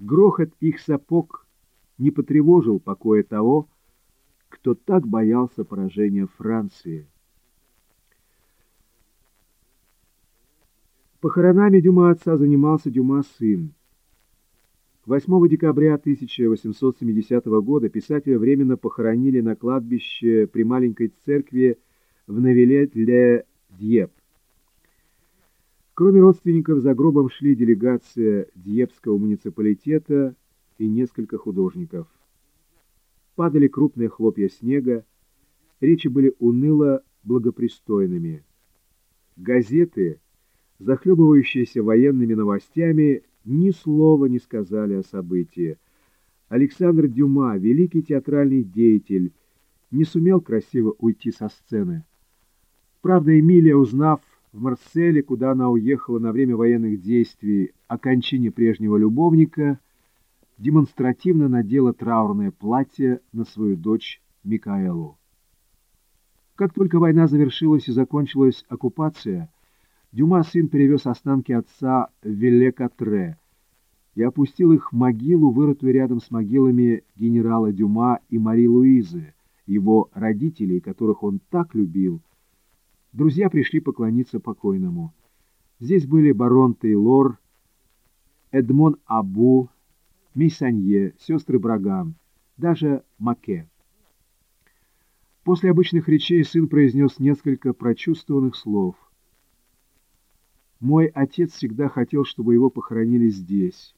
Грохот их сапог не потревожил покоя того, кто так боялся поражения Франции. Похоронами Дюма отца занимался Дюма сын. 8 декабря 1870 года писателя временно похоронили на кладбище при маленькой церкви в Навилет-ле-Дьеп. Кроме родственников, за гробом шли делегация Дьепского муниципалитета и несколько художников. Падали крупные хлопья снега, речи были уныло благопристойными. Газеты, захлебывающиеся военными новостями, ни слова не сказали о событии. Александр Дюма, великий театральный деятель, не сумел красиво уйти со сцены. Правда, Эмилия, узнав в Марселе, куда она уехала на время военных действий о кончине прежнего любовника, демонстративно надела траурное платье на свою дочь Микаэлу. Как только война завершилась и закончилась оккупация, Дюма сын перевез останки отца в Велекатре и опустил их в могилу, вырытую рядом с могилами генерала Дюма и Мари Луизы, его родителей, которых он так любил. Друзья пришли поклониться покойному. Здесь были барон Тейлор, Эдмон Абу, Мейсанье, сестры Браган, даже Маке. После обычных речей сын произнес несколько прочувствованных слов — мой отец всегда хотел, чтобы его похоронили здесь.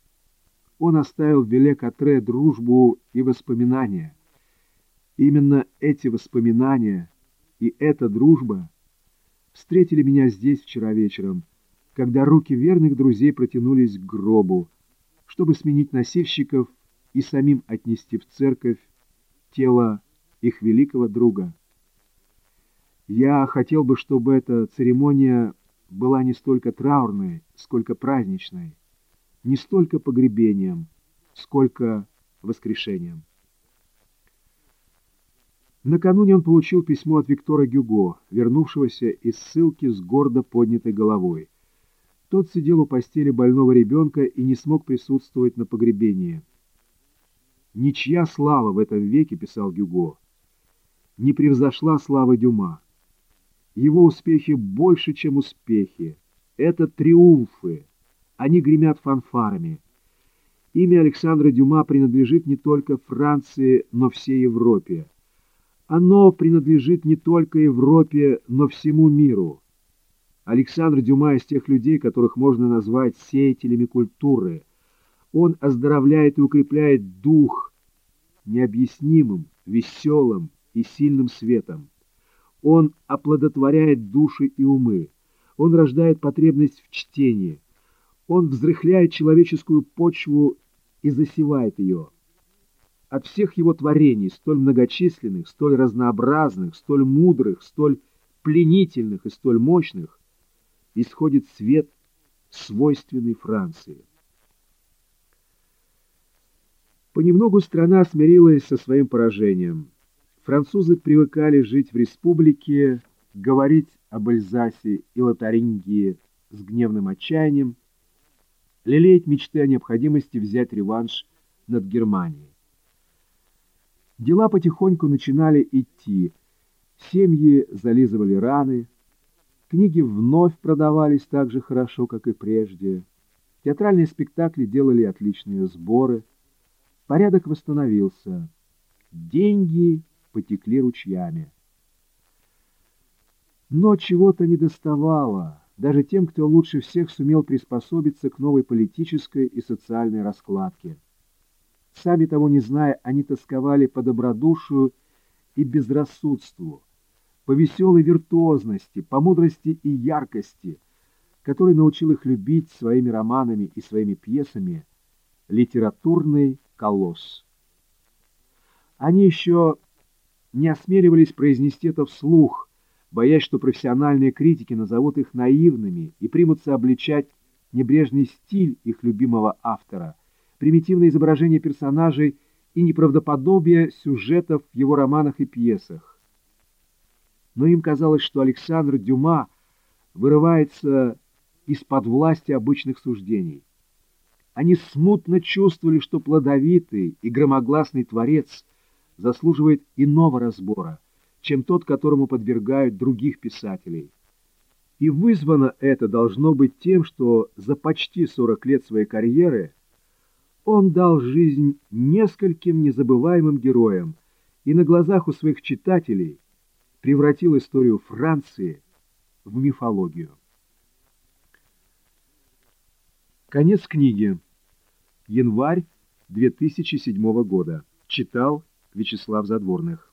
Он оставил в Веле-Катре дружбу и воспоминания. Именно эти воспоминания и эта дружба встретили меня здесь вчера вечером, когда руки верных друзей протянулись к гробу, чтобы сменить носильщиков и самим отнести в церковь тело их великого друга. Я хотел бы, чтобы эта церемония была не столько траурной, сколько праздничной, не столько погребением, сколько воскрешением. Накануне он получил письмо от Виктора Гюго, вернувшегося из ссылки с гордо поднятой головой. Тот сидел у постели больного ребенка и не смог присутствовать на погребении. «Ничья слава в этом веке, — писал Гюго, — не превзошла славы Дюма. Его успехи больше, чем успехи. Это триумфы. Они гремят фанфарами. Имя Александра Дюма принадлежит не только Франции, но всей Европе. Оно принадлежит не только Европе, но всему миру. Александр Дюма из тех людей, которых можно назвать сеятелями культуры. Он оздоровляет и укрепляет дух необъяснимым, веселым и сильным светом. Он оплодотворяет души и умы. Он рождает потребность в чтении. Он взрыхляет человеческую почву и засевает ее. От всех его творений, столь многочисленных, столь разнообразных, столь мудрых, столь пленительных и столь мощных, исходит свет, свойственный Франции. Понемногу страна смирилась со своим поражением. Французы привыкали жить в республике, говорить об Эльзасе и Лотарингии с гневным отчаянием, лелеять мечты о необходимости взять реванш над Германией. Дела потихоньку начинали идти, семьи зализывали раны, книги вновь продавались так же хорошо, как и прежде, театральные спектакли делали отличные сборы, порядок восстановился, деньги потекли ручьями. Но чего-то недоставало, даже тем, кто лучше всех сумел приспособиться к новой политической и социальной раскладке. Сами того не зная, они тосковали по добродушию и безрассудству, по веселой виртуозности, по мудрости и яркости, который научил их любить своими романами и своими пьесами литературный колосс. Они еще не осмеливались произнести это вслух, боясь, что профессиональные критики назовут их наивными и примутся обличать небрежный стиль их любимого автора, примитивное изображение персонажей и неправдоподобие сюжетов в его романах и пьесах. Но им казалось, что Александр Дюма вырывается из-под власти обычных суждений. Они смутно чувствовали, что плодовитый и громогласный творец заслуживает иного разбора, чем тот, которому подвергают других писателей. И вызвано это должно быть тем, что за почти 40 лет своей карьеры он дал жизнь нескольким незабываемым героям и на глазах у своих читателей превратил историю Франции в мифологию. Конец книги. Январь 2007 года. Читал Вячеслав Задворных.